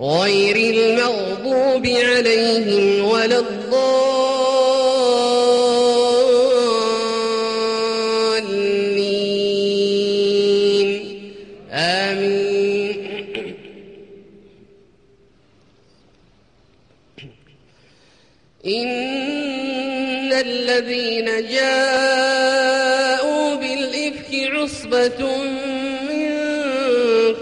غير المغضوب عليهم ولا الضالين. آمين. إن الذين جاءوا بالإفك عصبة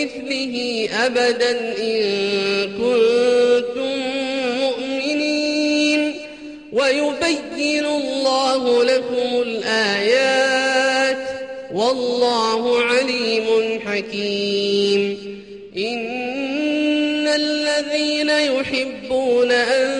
لمثله أبدا إن كنتم مؤمنين. ويبين الله لكم الآيات والله عليم حكيم. إن الذين يحبون أن